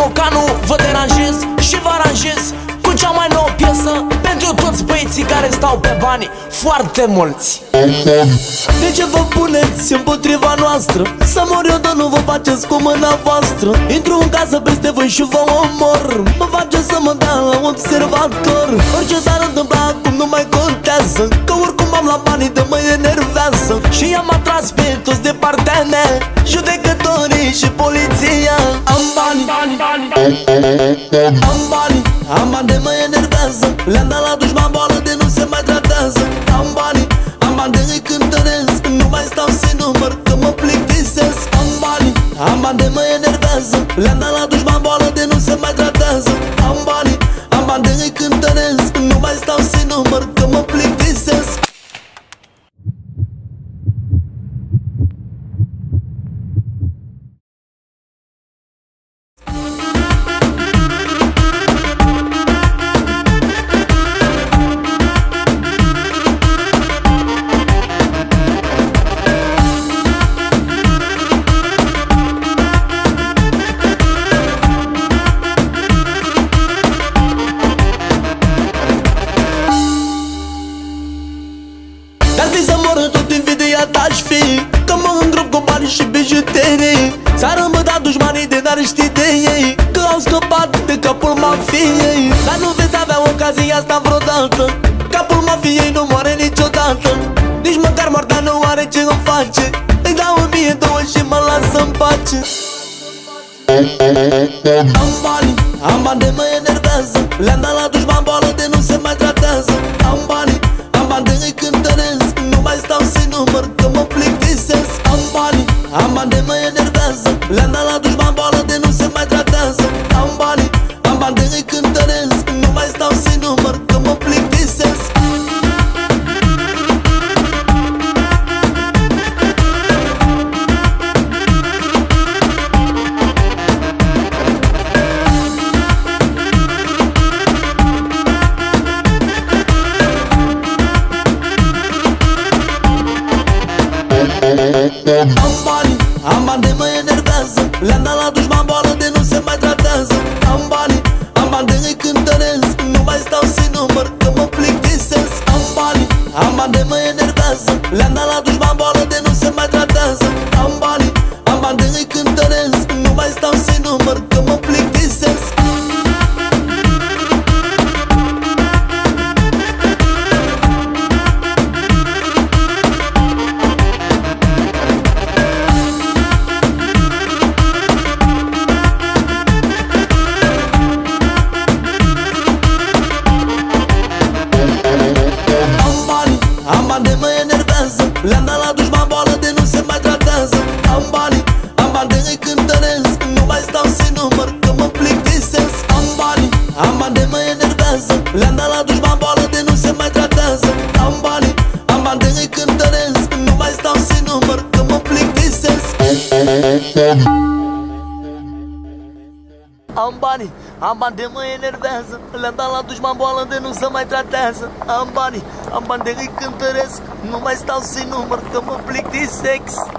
Mocanu Vă deranjez și vă aranjez Cu cea mai nouă piesă Pentru toți băieții care stau pe bani. Foarte mulți. De ce vă puneți împotriva noastră? Să mor eu, dar nu vă faceți cu mâna voastră. Intru în casă peste voi și vă omor. Mă face să mă dea la observator. Orice s-ar întâmpla acum nu mai contează Că oricum am la banii de mă enervează Și i-am atras pe toți de partea mea Judecătorii și poliția Am bani, am bani Am bani de mă enervează Le-am dat la dușman boală de nu se mai tratează Am bani, am bani de îi cântăresc Nu mai stau să număr că mă plictisesc. Am bani, am bani de mă enervează Le-am dat la dușman boală de nu se mai tratează. Am bani, am bani de îi cântăresc Nu mai stau să număr că bijuterii S-ar îmbăta dușmanii de dar știi de ei. Că au scăpat de capul mafiei. Dar nu veți avea ocazia asta vreodată. Capul mafiei nu moare niciodată. Nici măcar moartea nu are ce îmi face. Îi dau o mie două și mă lasă în pace. Am bani, am bani de mă enervează. Le-am dat la dușman boală de nu se mai tratează bani de mă enervează. Le-am dat la dușman boală de nu se mai tratează. Am bani, am bani de îi cântăresc. Nu mai stau să număr că mă plictisesc. Am bani, am bani de mă enervează. Le-am dat la dușman boală de nu se mai tratează. Am bani, am bani de îi cântăresc. Nu mai stau să număr că mă plictisesc. Am bani, am bani de mă enervează. Le-am dat la dușman boală de nu se mai tratează. Am bani, am bani de îi cântăresc. Nu mai stau să număr am bani de mă enervează Le-am dat la dușman boală de nu se mai tratează Am bani, am bani de îi cântăresc Nu mai stau să număr că mă plictisesc Am bani, am bani de mă enervează Le-am dat la dușman boală de nu se mai tratează Am bani, am bani de îi cântăresc Nu mai stau să număr că mă plictisesc Am bani, am bani de mă enervează Le-am dat la dușman boală de nu se mai tratează. Am bani, am bani de îi cântăresc Nu mai stau să-i număr că mă plictisesc